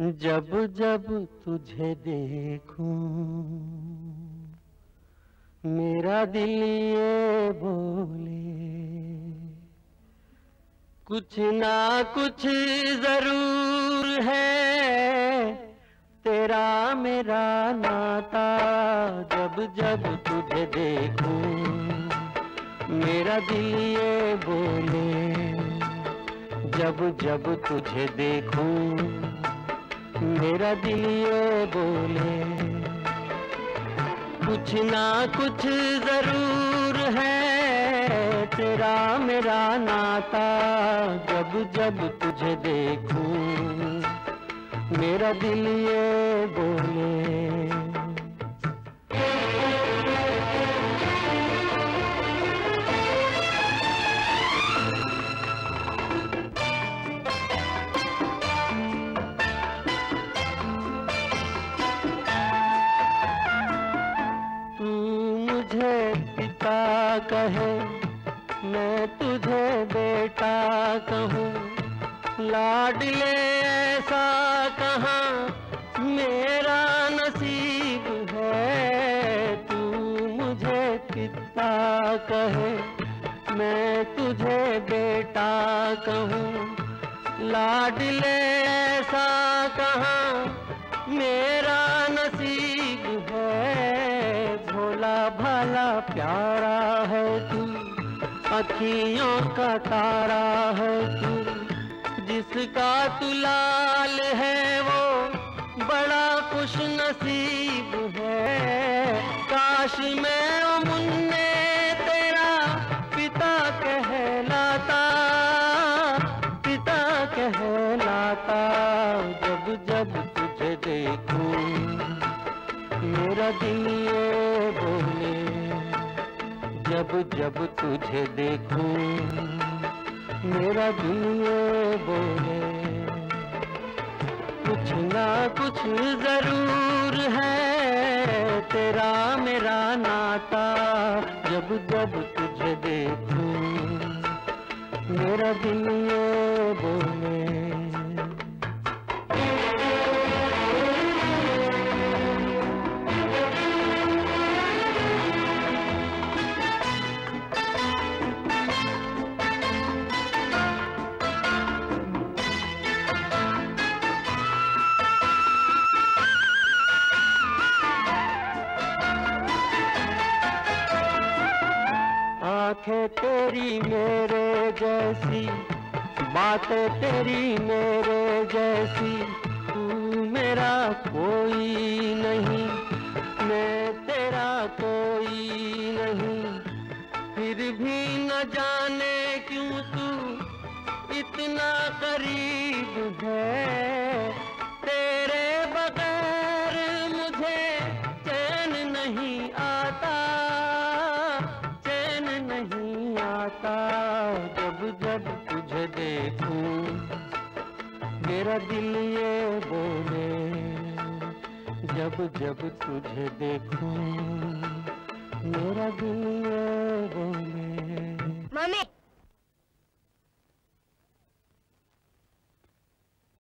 जब जब तुझे देखूँ, मेरा दिल ये बोले, कुछ ना कुछ ज़रूर है, तेरा मेरा नाता जब जब तुझे देखूँ, मेरा दिल ये बोले, जब जब तुझे देखूँ मेरा दिल ये बोले, कुछ ना कुछ ज़रूर है। तेरा मेरा नाता जब जब तुझे देखूँ, मेरा दिल ये बोले। कहे, मैं तुझे बेटा कहूँ। लाडले ऐसा कहाँ, मेरा नसीब है। तू मुझे पिता कहे, मैं तुझे बेटा कहूँ। लाडले ऐसा कहाँ, मेरा नसीब प्यारा है तू, अखियों का तारा है तू, जिसका तू लाल है वो बड़ा खुश नसीब है। काश मैं मुन्ने तेरा पिता कहलाता पिता कहलाता जब जब तुझे देखूँ। मेरा दिल बोले जब जब तुझे देखूँ, मेरा दिल ये बोले कुछ ना कुछ ज़रूर है, तेरा मेरा नाता, जब जब तुझे देखूँ, मेरा दिल ये आँखें तेरी मेरे जैसी, बातें तेरी मेरे जैसी, तू मेरा कोई नहीं, मैं तेरा कोई नहीं। फिर भी न जाने क्यों तू इतना करीब है? आता जब जब तुझे देखूँ, मेरा दिल ये बोले, जब जब तुझे देखूँ, मेरा दिल ये बोले। मम्मी